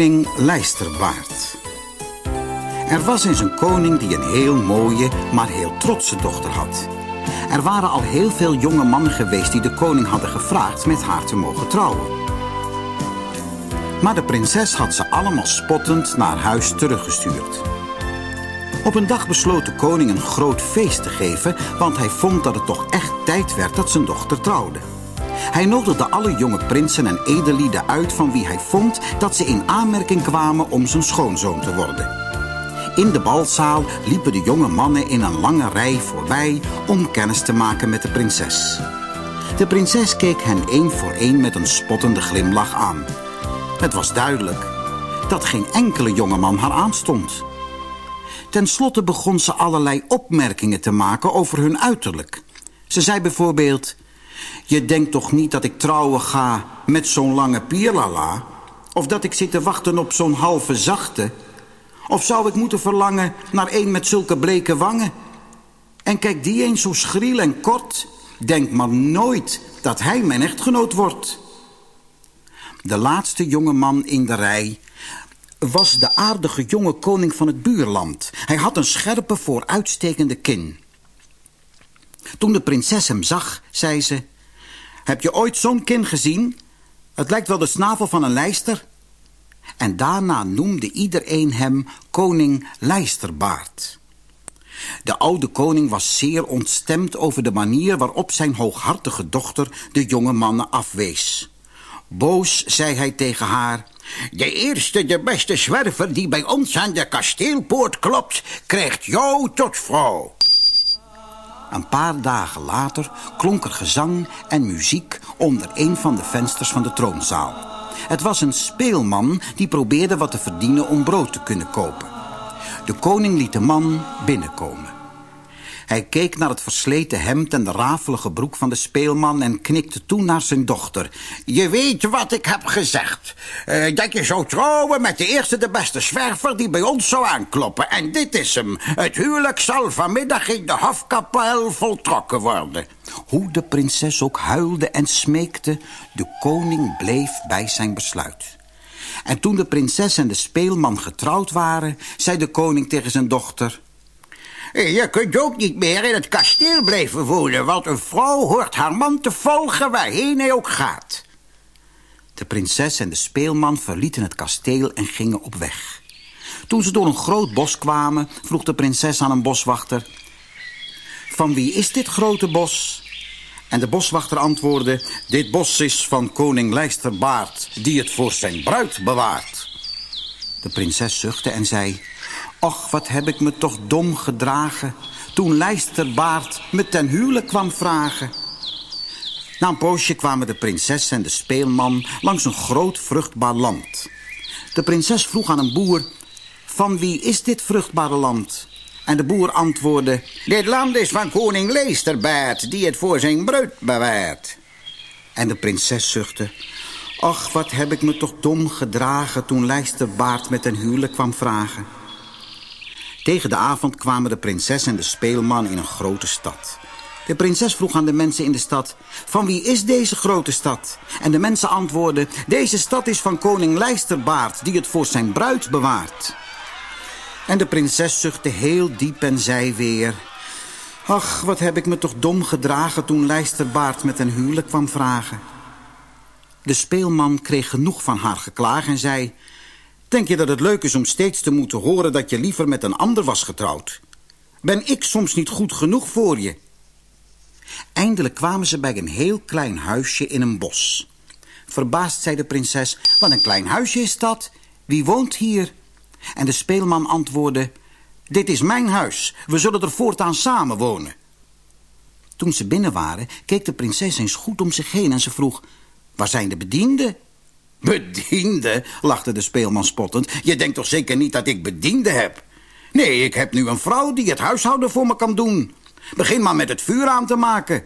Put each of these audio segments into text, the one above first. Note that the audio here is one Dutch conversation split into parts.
Koning Lijsterbaard. Er was eens een koning die een heel mooie, maar heel trotse dochter had. Er waren al heel veel jonge mannen geweest die de koning hadden gevraagd met haar te mogen trouwen. Maar de prinses had ze allemaal spottend naar huis teruggestuurd. Op een dag besloot de koning een groot feest te geven, want hij vond dat het toch echt tijd werd dat zijn dochter trouwde. Hij nodigde alle jonge prinsen en edellieden uit van wie hij vond dat ze in aanmerking kwamen om zijn schoonzoon te worden. In de balzaal liepen de jonge mannen in een lange rij voorbij om kennis te maken met de prinses. De prinses keek hen één voor één met een spottende glimlach aan. Het was duidelijk dat geen enkele jonge man haar aanstond. Ten slotte begon ze allerlei opmerkingen te maken over hun uiterlijk. Ze zei bijvoorbeeld... Je denkt toch niet dat ik trouwen ga met zo'n lange pierlala? Of dat ik zit te wachten op zo'n halve zachte? Of zou ik moeten verlangen naar een met zulke bleke wangen? En kijk die eens zo schriel en kort. Denk maar nooit dat hij mijn echtgenoot wordt. De laatste jonge man in de rij was de aardige jonge koning van het buurland. Hij had een scherpe vooruitstekende kin. Toen de prinses hem zag, zei ze... Heb je ooit zo'n kin gezien? Het lijkt wel de snavel van een lijster. En daarna noemde iedereen hem koning Lijsterbaard. De oude koning was zeer ontstemd over de manier waarop zijn hooghartige dochter de jonge mannen afwees. Boos zei hij tegen haar... De eerste, de beste zwerver die bij ons aan de kasteelpoort klopt... krijgt jou tot vrouw. Een paar dagen later klonk er gezang en muziek onder een van de vensters van de troonzaal. Het was een speelman die probeerde wat te verdienen om brood te kunnen kopen. De koning liet de man binnenkomen. Hij keek naar het versleten hemd en de rafelige broek van de speelman... en knikte toen naar zijn dochter. Je weet wat ik heb gezegd. Uh, dat je zou trouwen met de eerste de beste zwerver... die bij ons zou aankloppen. En dit is hem. Het huwelijk zal vanmiddag in de hofkapel voltrokken worden. Hoe de prinses ook huilde en smeekte... de koning bleef bij zijn besluit. En toen de prinses en de speelman getrouwd waren... zei de koning tegen zijn dochter... Je kunt ook niet meer in het kasteel blijven wonen... want een vrouw hoort haar man te volgen waarheen hij ook gaat. De prinses en de speelman verlieten het kasteel en gingen op weg. Toen ze door een groot bos kwamen, vroeg de prinses aan een boswachter... Van wie is dit grote bos? En de boswachter antwoordde... Dit bos is van koning Lijsterbaard, die het voor zijn bruid bewaart. De prinses zuchtte en zei... Och, wat heb ik me toch dom gedragen... toen Lijsterbaard me ten huwelijk kwam vragen. Na een poosje kwamen de prinses en de speelman... langs een groot vruchtbaar land. De prinses vroeg aan een boer... van wie is dit vruchtbare land? En de boer antwoordde... Dit land is van koning Leesterbaard... die het voor zijn bruid bewaart. En de prinses zuchtte... Ach, wat heb ik me toch dom gedragen... toen Lijsterbaard met ten huwelijk kwam vragen... Tegen de avond kwamen de prinses en de speelman in een grote stad. De prinses vroeg aan de mensen in de stad... van wie is deze grote stad? En de mensen antwoordden... deze stad is van koning Lijsterbaard... die het voor zijn bruid bewaart. En de prinses zuchtte heel diep en zei weer... Ach, wat heb ik me toch dom gedragen... toen Lijsterbaard met een huwelijk kwam vragen. De speelman kreeg genoeg van haar geklaag en zei... Denk je dat het leuk is om steeds te moeten horen dat je liever met een ander was getrouwd? Ben ik soms niet goed genoeg voor je? Eindelijk kwamen ze bij een heel klein huisje in een bos. Verbaasd zei de prinses, wat een klein huisje is dat? Wie woont hier? En de speelman antwoordde, dit is mijn huis. We zullen er voortaan samen wonen. Toen ze binnen waren, keek de prinses eens goed om zich heen en ze vroeg, waar zijn de bedienden? Bediende, lachte de speelman spottend. Je denkt toch zeker niet dat ik bediende heb? Nee, ik heb nu een vrouw die het huishouden voor me kan doen. Begin maar met het vuur aan te maken.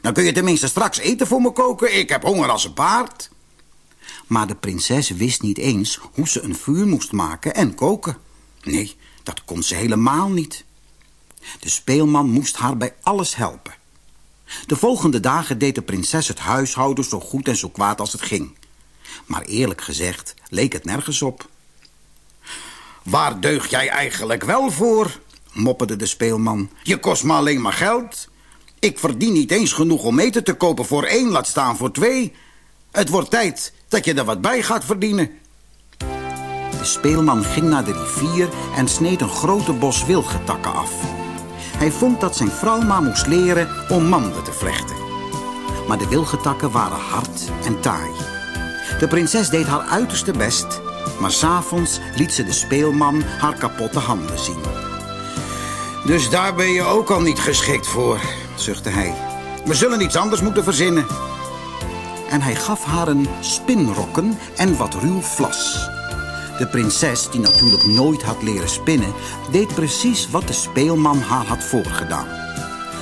Dan kun je tenminste straks eten voor me koken. Ik heb honger als een paard. Maar de prinses wist niet eens hoe ze een vuur moest maken en koken. Nee, dat kon ze helemaal niet. De speelman moest haar bij alles helpen. De volgende dagen deed de prinses het huishouden zo goed en zo kwaad als het ging. Maar eerlijk gezegd leek het nergens op. Waar deug jij eigenlijk wel voor? mopperde de speelman. Je kost me alleen maar geld. Ik verdien niet eens genoeg om eten te kopen voor één, laat staan voor twee. Het wordt tijd dat je er wat bij gaat verdienen. De speelman ging naar de rivier en sneed een grote bos wilgetakken af. Hij vond dat zijn vrouw maar moest leren om manden te vlechten. Maar de wilgetakken waren hard en taai. De prinses deed haar uiterste best, maar s'avonds liet ze de speelman haar kapotte handen zien. Dus daar ben je ook al niet geschikt voor, zuchtte hij. We zullen iets anders moeten verzinnen. En hij gaf haar een spinrokken en wat ruw vlas. De prinses, die natuurlijk nooit had leren spinnen... deed precies wat de speelman haar had voorgedaan.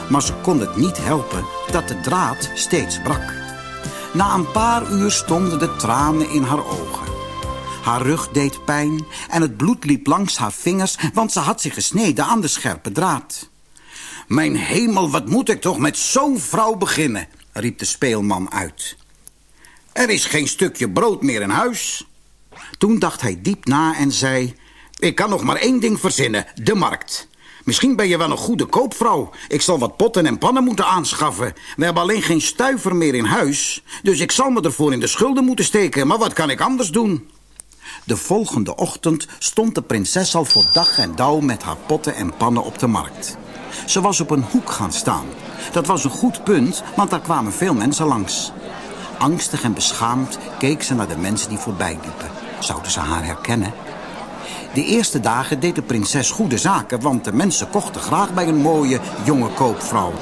Maar ze kon het niet helpen dat de draad steeds brak. Na een paar uur stonden de tranen in haar ogen. Haar rug deed pijn en het bloed liep langs haar vingers... want ze had zich gesneden aan de scherpe draad. Mijn hemel, wat moet ik toch met zo'n vrouw beginnen? riep de speelman uit. Er is geen stukje brood meer in huis. Toen dacht hij diep na en zei... Ik kan nog maar één ding verzinnen, de markt. Misschien ben je wel een goede koopvrouw. Ik zal wat potten en pannen moeten aanschaffen. We hebben alleen geen stuiver meer in huis. Dus ik zal me ervoor in de schulden moeten steken. Maar wat kan ik anders doen? De volgende ochtend stond de prinses al voor dag en dauw... met haar potten en pannen op de markt. Ze was op een hoek gaan staan. Dat was een goed punt, want daar kwamen veel mensen langs. Angstig en beschaamd keek ze naar de mensen die voorbij liepen. Zouden ze haar herkennen? De eerste dagen deed de prinses goede zaken... want de mensen kochten graag bij een mooie, jonge koopvrouw.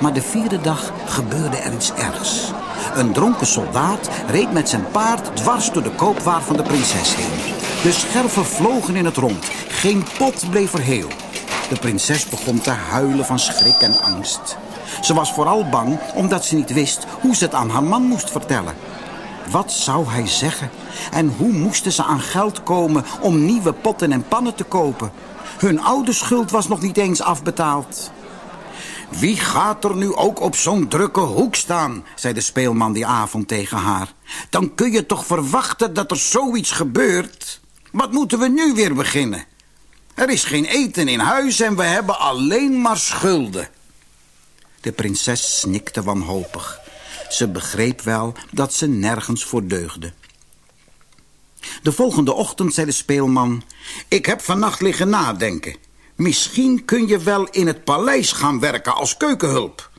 Maar de vierde dag gebeurde er iets ergs. Een dronken soldaat reed met zijn paard dwars door de koopwaar van de prinses heen. De scherven vlogen in het rond. Geen pot bleef er heel. De prinses begon te huilen van schrik en angst. Ze was vooral bang omdat ze niet wist hoe ze het aan haar man moest vertellen. Wat zou hij zeggen? En hoe moesten ze aan geld komen om nieuwe potten en pannen te kopen? Hun oude schuld was nog niet eens afbetaald. Wie gaat er nu ook op zo'n drukke hoek staan, zei de speelman die avond tegen haar. Dan kun je toch verwachten dat er zoiets gebeurt? Wat moeten we nu weer beginnen? Er is geen eten in huis en we hebben alleen maar schulden. De prinses snikte wanhopig. Ze begreep wel dat ze nergens voor deugde. De volgende ochtend zei de speelman... Ik heb vannacht liggen nadenken. Misschien kun je wel in het paleis gaan werken als keukenhulp.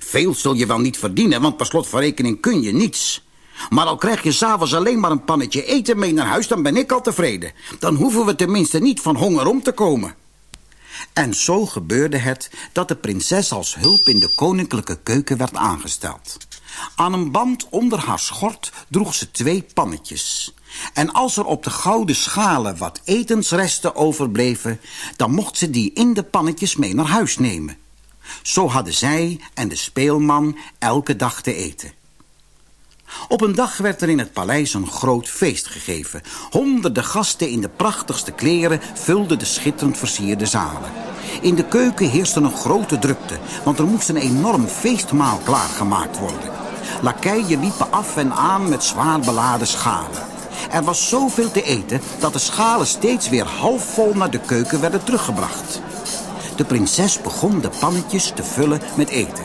Veel zul je wel niet verdienen, want per slot van rekening kun je niets. Maar al krijg je s'avonds alleen maar een pannetje eten mee naar huis... dan ben ik al tevreden. Dan hoeven we tenminste niet van honger om te komen. En zo gebeurde het dat de prinses als hulp in de koninklijke keuken werd aangesteld. Aan een band onder haar schort droeg ze twee pannetjes. En als er op de gouden schalen wat etensresten overbleven... dan mocht ze die in de pannetjes mee naar huis nemen. Zo hadden zij en de speelman elke dag te eten. Op een dag werd er in het paleis een groot feest gegeven. Honderden gasten in de prachtigste kleren vulden de schitterend versierde zalen. In de keuken heerste een grote drukte, want er moest een enorm feestmaal klaargemaakt worden. Lakeien liepen af en aan met zwaar beladen schalen. Er was zoveel te eten dat de schalen steeds weer halfvol naar de keuken werden teruggebracht. De prinses begon de pannetjes te vullen met eten.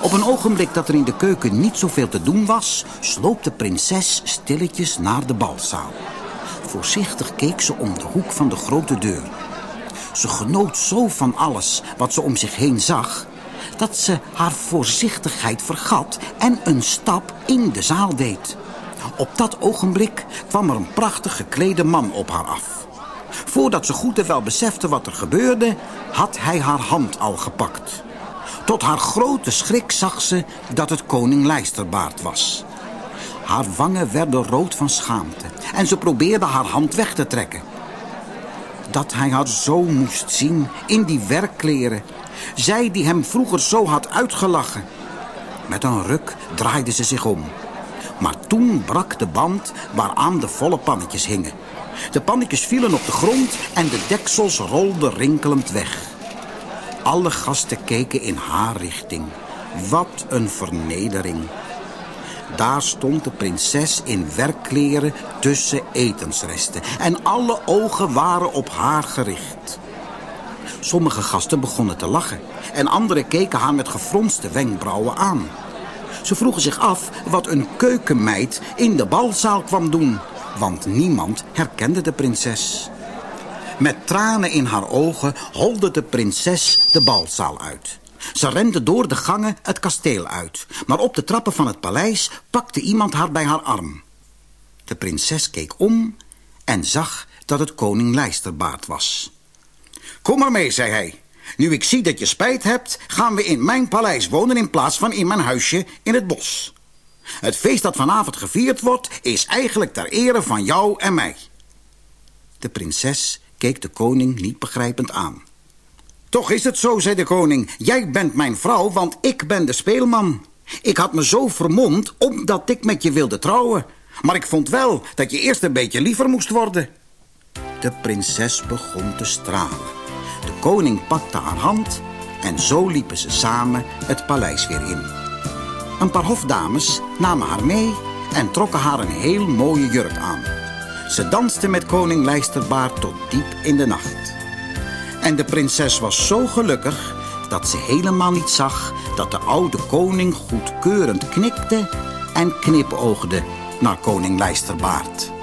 Op een ogenblik dat er in de keuken niet zoveel te doen was... sloop de prinses stilletjes naar de balzaal. Voorzichtig keek ze om de hoek van de grote deur. Ze genoot zo van alles wat ze om zich heen zag... dat ze haar voorzichtigheid vergat en een stap in de zaal deed. Op dat ogenblik kwam er een prachtig geklede man op haar af. Voordat ze goed en wel besefte wat er gebeurde... had hij haar hand al gepakt... Tot haar grote schrik zag ze dat het koning Lijsterbaard was. Haar wangen werden rood van schaamte en ze probeerde haar hand weg te trekken. Dat hij haar zo moest zien in die werkkleren. Zij die hem vroeger zo had uitgelachen. Met een ruk draaide ze zich om. Maar toen brak de band waaraan de volle pannetjes hingen. De pannetjes vielen op de grond en de deksels rolden rinkelend weg. Alle gasten keken in haar richting. Wat een vernedering. Daar stond de prinses in werkkleren tussen etensresten. En alle ogen waren op haar gericht. Sommige gasten begonnen te lachen. En anderen keken haar met gefronste wenkbrauwen aan. Ze vroegen zich af wat een keukenmeid in de balzaal kwam doen. Want niemand herkende de prinses. Met tranen in haar ogen holde de prinses de balzaal uit. Ze rende door de gangen het kasteel uit. Maar op de trappen van het paleis pakte iemand haar bij haar arm. De prinses keek om en zag dat het koning Lijsterbaard was. Kom maar mee, zei hij. Nu ik zie dat je spijt hebt, gaan we in mijn paleis wonen in plaats van in mijn huisje in het bos. Het feest dat vanavond gevierd wordt, is eigenlijk ter ere van jou en mij. De prinses keek de koning niet begrijpend aan. Toch is het zo, zei de koning. Jij bent mijn vrouw, want ik ben de speelman. Ik had me zo vermomd omdat ik met je wilde trouwen. Maar ik vond wel dat je eerst een beetje liever moest worden. De prinses begon te stralen. De koning pakte haar hand en zo liepen ze samen het paleis weer in. Een paar hofdames namen haar mee en trokken haar een heel mooie jurk aan. Ze danste met koning Lijsterbaard tot diep in de nacht. En de prinses was zo gelukkig dat ze helemaal niet zag dat de oude koning goedkeurend knikte en knipoogde naar koning Lijsterbaard.